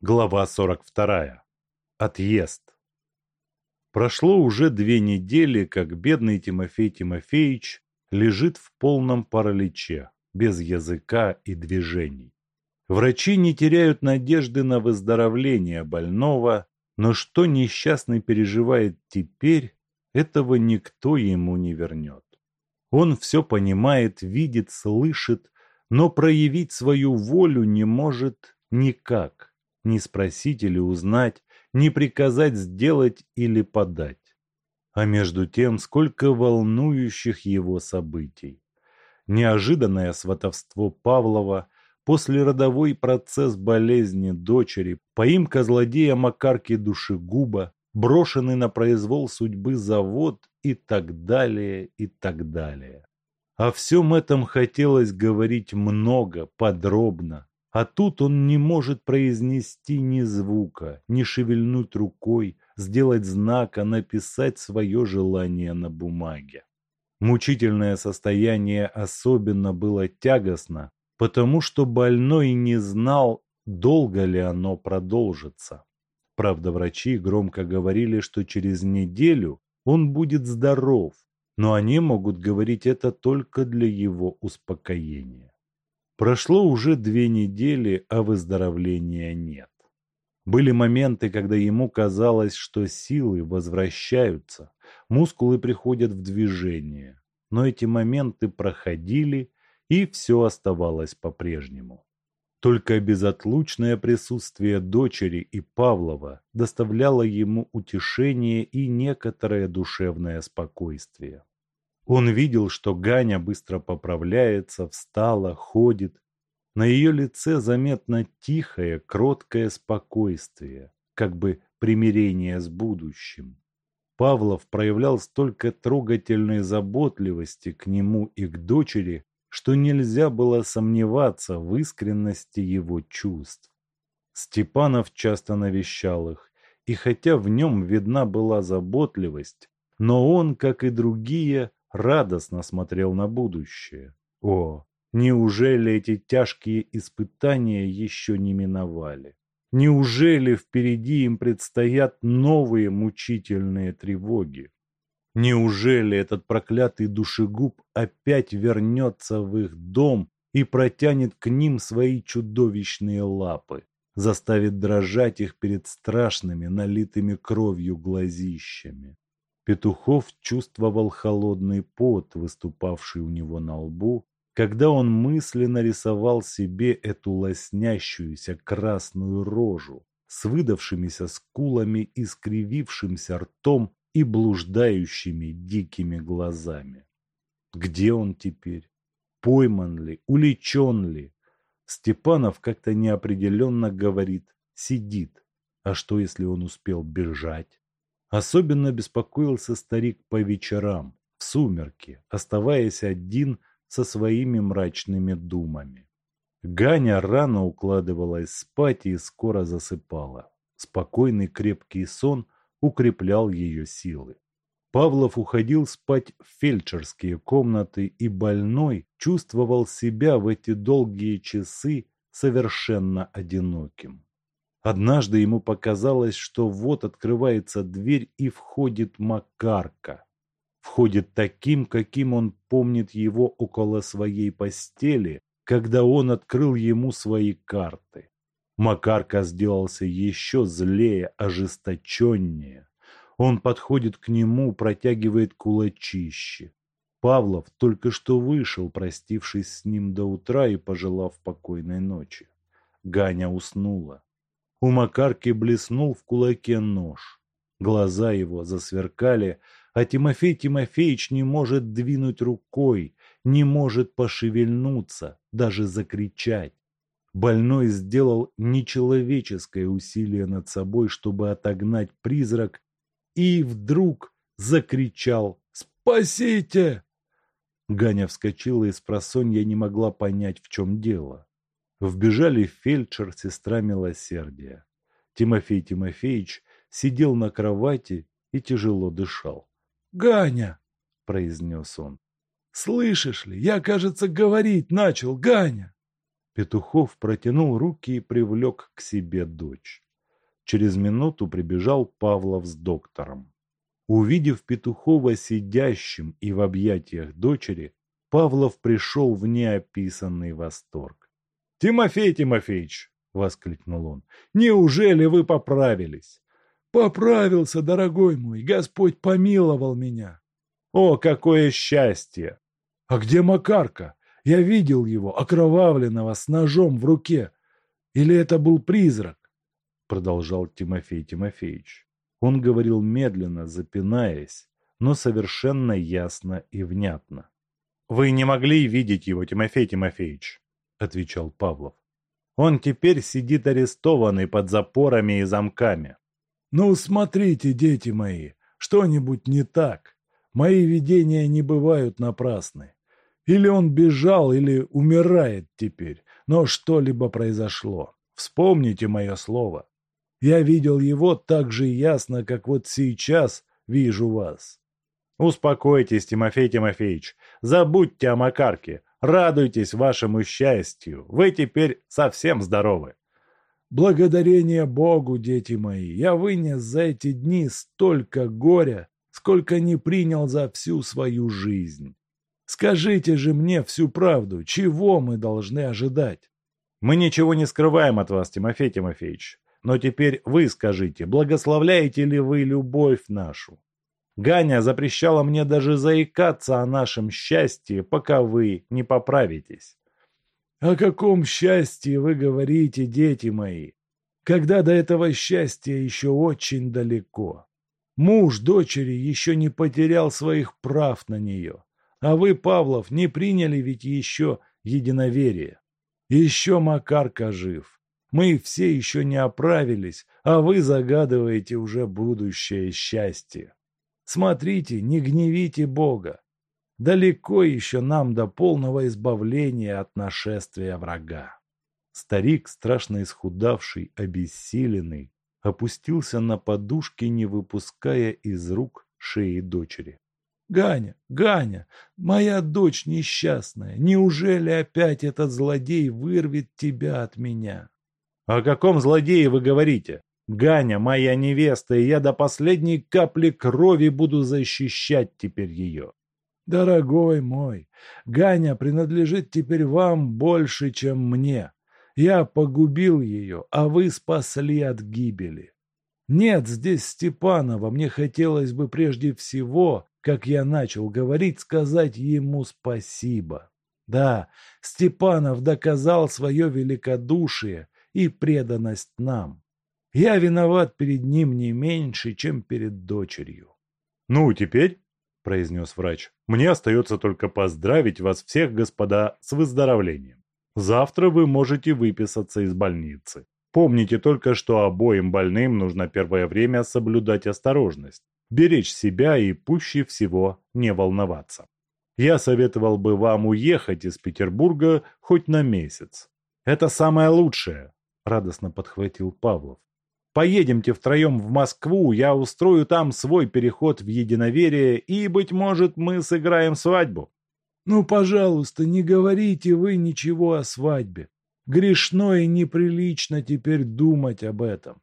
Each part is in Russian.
Глава 42. Отъезд. Прошло уже две недели, как бедный Тимофей Тимофеевич лежит в полном параличе, без языка и движений. Врачи не теряют надежды на выздоровление больного, но что несчастный переживает теперь, этого никто ему не вернет. Он все понимает, видит, слышит, но проявить свою волю не может никак не спросить или узнать, не приказать сделать или подать. А между тем, сколько волнующих его событий. Неожиданное сватовство Павлова, послеродовой процесс болезни дочери, поимка злодея Макарки Душегуба, брошенный на произвол судьбы завод и так далее, и так далее. О всем этом хотелось говорить много, подробно, а тут он не может произнести ни звука, ни шевельнуть рукой, сделать знак, а написать свое желание на бумаге. Мучительное состояние особенно было тягостно, потому что больной не знал, долго ли оно продолжится. Правда, врачи громко говорили, что через неделю он будет здоров, но они могут говорить это только для его успокоения. Прошло уже две недели, а выздоровления нет. Были моменты, когда ему казалось, что силы возвращаются, мускулы приходят в движение. Но эти моменты проходили, и все оставалось по-прежнему. Только безотлучное присутствие дочери и Павлова доставляло ему утешение и некоторое душевное спокойствие. Он видел, что Ганя быстро поправляется, встала, ходит. На ее лице заметно тихое, кроткое спокойствие, как бы примирение с будущим. Павлов проявлял столько трогательной заботливости к нему и к дочери, что нельзя было сомневаться в искренности его чувств. Степанов часто навещал их, и хотя в нем видна была заботливость, но он, как и другие, радостно смотрел на будущее. О, неужели эти тяжкие испытания еще не миновали? Неужели впереди им предстоят новые мучительные тревоги? Неужели этот проклятый душегуб опять вернется в их дом и протянет к ним свои чудовищные лапы, заставит дрожать их перед страшными, налитыми кровью глазищами? Петухов чувствовал холодный пот, выступавший у него на лбу, когда он мысленно рисовал себе эту лоснящуюся красную рожу с выдавшимися скулами, искривившимся ртом и блуждающими дикими глазами. Где он теперь? Пойман ли? Уличен ли? Степанов как-то неопределенно говорит «сидит». А что, если он успел бежать? Особенно беспокоился старик по вечерам, в сумерки, оставаясь один со своими мрачными думами. Ганя рано укладывалась спать и скоро засыпала. Спокойный крепкий сон укреплял ее силы. Павлов уходил спать в фельдшерские комнаты, и больной чувствовал себя в эти долгие часы совершенно одиноким. Однажды ему показалось, что вот открывается дверь и входит Макарка. Входит таким, каким он помнит его около своей постели, когда он открыл ему свои карты. Макарка сделался еще злее, ожесточеннее. Он подходит к нему, протягивает кулачище. Павлов только что вышел, простившись с ним до утра и пожелав покойной ночи. Ганя уснула. У Макарки блеснул в кулаке нож. Глаза его засверкали, а Тимофей Тимофеевич не может двинуть рукой, не может пошевельнуться, даже закричать. Больной сделал нечеловеческое усилие над собой, чтобы отогнать призрак, и вдруг закричал «Спасите!». Ганя вскочила и с просонья не могла понять, в чем дело. Вбежали фельдшер, сестра милосердия. Тимофей Тимофеевич сидел на кровати и тяжело дышал. «Ганя!» – произнес он. «Слышишь ли, я, кажется, говорить начал, Ганя!» Петухов протянул руки и привлек к себе дочь. Через минуту прибежал Павлов с доктором. Увидев Петухова сидящим и в объятиях дочери, Павлов пришел в неописанный восторг. «Тимофей Тимофеевич!» — воскликнул он. «Неужели вы поправились?» «Поправился, дорогой мой, Господь помиловал меня». «О, какое счастье!» «А где Макарка? Я видел его, окровавленного, с ножом в руке. Или это был призрак?» Продолжал Тимофей Тимофеевич. Он говорил медленно, запинаясь, но совершенно ясно и внятно. «Вы не могли видеть его, Тимофей Тимофеевич», — отвечал Павлов. «Он теперь сидит арестованный под запорами и замками». «Ну, смотрите, дети мои, что-нибудь не так. Мои видения не бывают напрасны. Или он бежал, или умирает теперь, но что-либо произошло. Вспомните мое слово. Я видел его так же ясно, как вот сейчас вижу вас. Успокойтесь, Тимофей Тимофеевич, забудьте о Макарке, радуйтесь вашему счастью, вы теперь совсем здоровы. Благодарение Богу, дети мои, я вынес за эти дни столько горя, сколько не принял за всю свою жизнь. Скажите же мне всю правду, чего мы должны ожидать? Мы ничего не скрываем от вас, Тимофей Тимофеевич. Но теперь вы скажите, благословляете ли вы любовь нашу? Ганя запрещала мне даже заикаться о нашем счастье, пока вы не поправитесь. О каком счастье вы говорите, дети мои, когда до этого счастья еще очень далеко? Муж дочери еще не потерял своих прав на нее, а вы, Павлов, не приняли ведь еще единоверие. Еще Макарка жив. Мы все еще не оправились, а вы загадываете уже будущее счастье. Смотрите, не гневите Бога. Далеко еще нам до полного избавления от нашествия врага. Старик, страшно исхудавший, обессиленный, опустился на подушки, не выпуская из рук шеи дочери. «Ганя, Ганя, моя дочь несчастная, неужели опять этот злодей вырвет тебя от меня?» «О каком злодее вы говорите? Ганя моя невеста, и я до последней капли крови буду защищать теперь ее». «Дорогой мой, Ганя принадлежит теперь вам больше, чем мне. Я погубил ее, а вы спасли от гибели. Нет здесь Степанова, мне хотелось бы прежде всего, как я начал говорить, сказать ему спасибо. Да, Степанов доказал свое великодушие и преданность нам. Я виноват перед ним не меньше, чем перед дочерью. «Ну, теперь, — произнес врач, — мне остается только поздравить вас всех, господа, с выздоровлением. Завтра вы можете выписаться из больницы. Помните только, что обоим больным нужно первое время соблюдать осторожность, беречь себя и пуще всего не волноваться. Я советовал бы вам уехать из Петербурга хоть на месяц. Это самое лучшее, радостно подхватил Павлов. Поедемте втроем в Москву, я устрою там свой переход в единоверие, и, быть может, мы сыграем свадьбу. Ну, пожалуйста, не говорите вы ничего о свадьбе. Грешно и неприлично теперь думать об этом.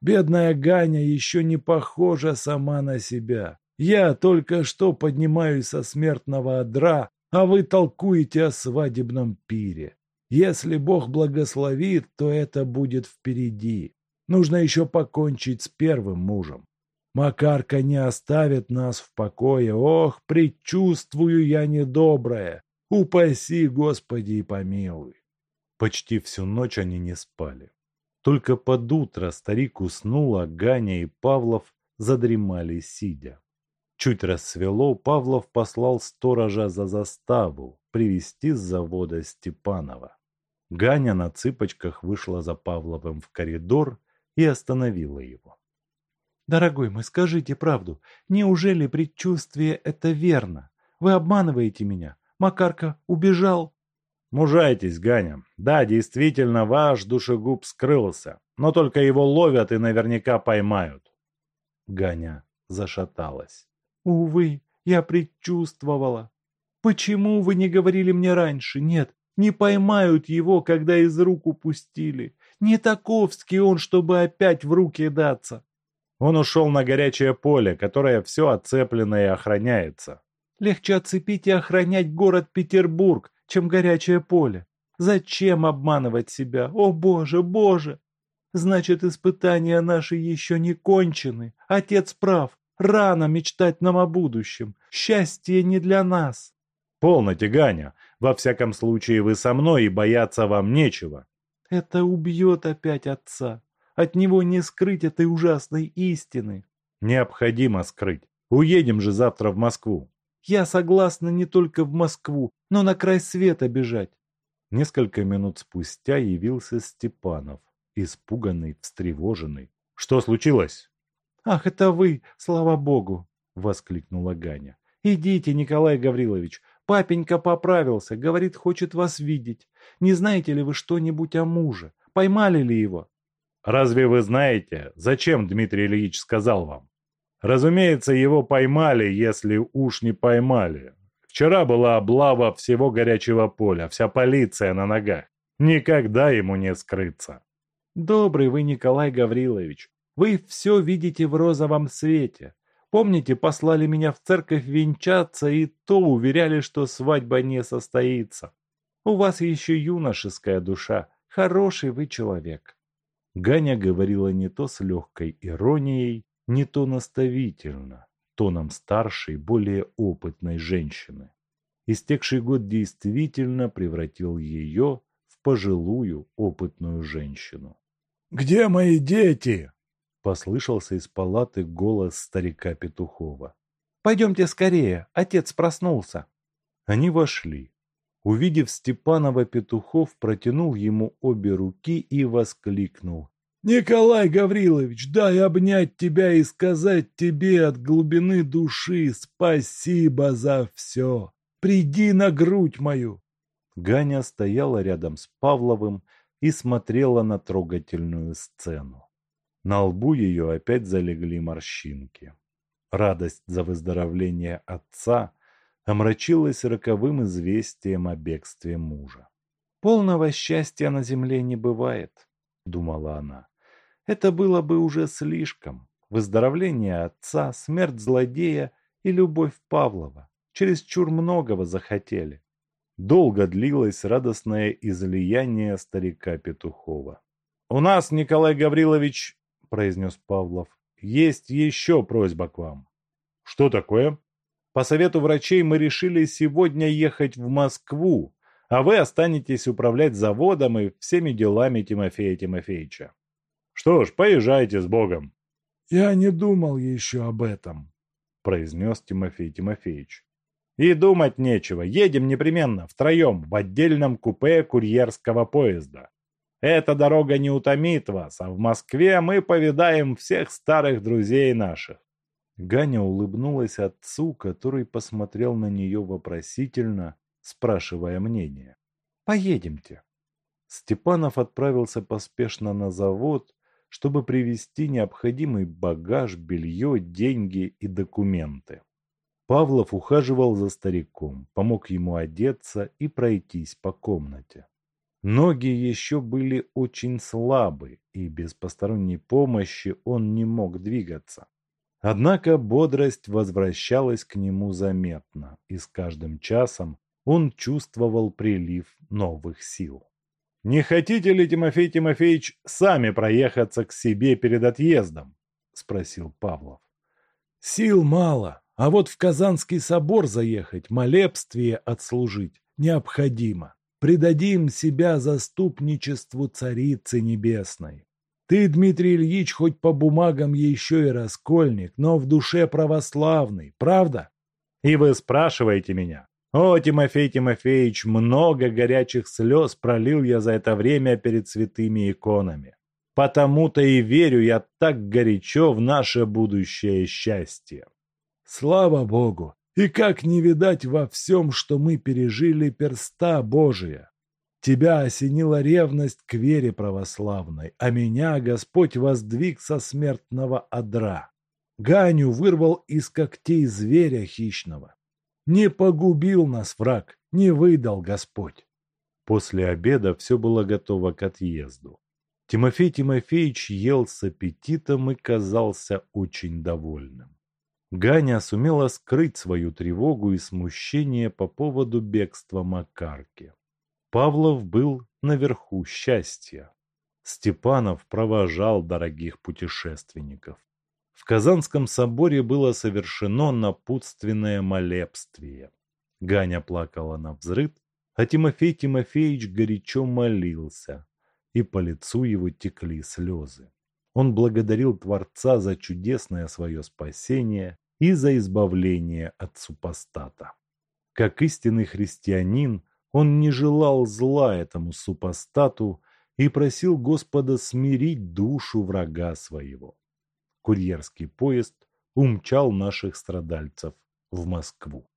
Бедная Ганя еще не похожа сама на себя. Я только что поднимаюсь со смертного одра, а вы толкуете о свадебном пире. Если Бог благословит, то это будет впереди. Нужно еще покончить с первым мужем. Макарка не оставит нас в покое. Ох, предчувствую я недоброе. Упаси, Господи, и помилуй. Почти всю ночь они не спали. Только под утро старик уснул, а Ганя и Павлов задремали сидя. Чуть рассвело, Павлов послал сторожа за заставу привести с завода Степанова. Ганя на цыпочках вышла за Павловым в коридор и остановила его. «Дорогой мой, скажите правду. Неужели предчувствие это верно? Вы обманываете меня. Макарка убежал?» «Мужайтесь, Ганя. Да, действительно, ваш душегуб скрылся. Но только его ловят и наверняка поймают». Ганя зашаталась. «Увы, я предчувствовала. Почему вы не говорили мне раньше? Нет, Не поймают его, когда из рук упустили. Не таковский он, чтобы опять в руки даться. Он ушел на горячее поле, которое все оцеплено и охраняется. Легче оцепить и охранять город Петербург, чем горячее поле. Зачем обманывать себя? О, Боже, Боже! Значит, испытания наши еще не кончены. Отец прав. Рано мечтать нам о будущем. Счастье не для нас. Полноте, Ганя. Во всяком случае, вы со мной, и бояться вам нечего. Это убьет опять отца. От него не скрыть этой ужасной истины. Необходимо скрыть. Уедем же завтра в Москву. Я согласна не только в Москву, но на край света бежать. Несколько минут спустя явился Степанов, испуганный, встревоженный. «Что случилось?» «Ах, это вы, слава богу!» — воскликнула Ганя. «Идите, Николай Гаврилович, папенька поправился, говорит, хочет вас видеть. Не знаете ли вы что-нибудь о муже? Поймали ли его?» «Разве вы знаете, зачем Дмитрий Ильич сказал вам?» Разумеется, его поймали, если уж не поймали. Вчера была облава всего горячего поля, вся полиция на ногах. Никогда ему не скрыться. Добрый вы, Николай Гаврилович. Вы все видите в розовом свете. Помните, послали меня в церковь венчаться и то уверяли, что свадьба не состоится. У вас еще юношеская душа. Хороший вы человек. Ганя говорила не то с легкой иронией, не то наставительно, тоном старшей, более опытной женщины. Истекший год действительно превратил ее в пожилую, опытную женщину. «Где мои дети?» – послышался из палаты голос старика Петухова. «Пойдемте скорее, отец проснулся». Они вошли. Увидев Степанова, Петухов протянул ему обе руки и воскликнул. Николай Гаврилович, дай обнять тебя и сказать тебе от глубины души спасибо за все. Приди на грудь мою. Ганя стояла рядом с Павловым и смотрела на трогательную сцену. На лбу ее опять залегли морщинки. Радость за выздоровление отца омрачилась роковым известием о бегстве мужа. «Полного счастья на земле не бывает», — думала она. Это было бы уже слишком. Выздоровление отца, смерть злодея и любовь Павлова. Чересчур многого захотели. Долго длилось радостное излияние старика Петухова. «У нас, Николай Гаврилович, — произнес Павлов, — есть еще просьба к вам». «Что такое?» «По совету врачей мы решили сегодня ехать в Москву, а вы останетесь управлять заводом и всеми делами Тимофея Тимофеевича. Что ж, поезжайте с Богом. Я не думал еще об этом, произнес Тимофей Тимофеевич. И думать нечего, едем непременно, втроем, в отдельном купе курьерского поезда. Эта дорога не утомит вас, а в Москве мы повидаем всех старых друзей наших. Ганя улыбнулась отцу, который посмотрел на нее вопросительно, спрашивая мнение. «Поедемте». Степанов отправился поспешно на завод, чтобы привезти необходимый багаж, белье, деньги и документы. Павлов ухаживал за стариком, помог ему одеться и пройтись по комнате. Ноги еще были очень слабы, и без посторонней помощи он не мог двигаться. Однако бодрость возвращалась к нему заметно, и с каждым часом он чувствовал прилив новых сил. «Не хотите ли, Тимофей Тимофеевич, сами проехаться к себе перед отъездом?» – спросил Павлов. «Сил мало, а вот в Казанский собор заехать, молебствие отслужить необходимо. Предадим себя заступничеству Царицы Небесной. Ты, Дмитрий Ильич, хоть по бумагам еще и раскольник, но в душе православный, правда?» «И вы спрашиваете меня, о, Тимофей Тимофеевич, много горячих слез пролил я за это время перед святыми иконами. Потому-то и верю я так горячо в наше будущее счастье. Слава Богу! И как не видать во всем, что мы пережили перста Божия! Тебя осенила ревность к вере православной, а меня Господь воздвиг со смертного одра. Ганю вырвал из когтей зверя хищного. Не погубил нас враг, не выдал Господь. После обеда все было готово к отъезду. Тимофей Тимофеевич ел с аппетитом и казался очень довольным. Ганя сумела скрыть свою тревогу и смущение по поводу бегства Макарки. Павлов был наверху счастья. Степанов провожал дорогих путешественников. В Казанском соборе было совершено напутственное молебствие. Ганя плакала на взрыв, а Тимофей Тимофеевич горячо молился, и по лицу его текли слезы. Он благодарил Творца за чудесное свое спасение и за избавление от супостата. Как истинный христианин, он не желал зла этому супостату и просил Господа смирить душу врага своего. Курьерский поезд умчал наших страдальцев в Москву.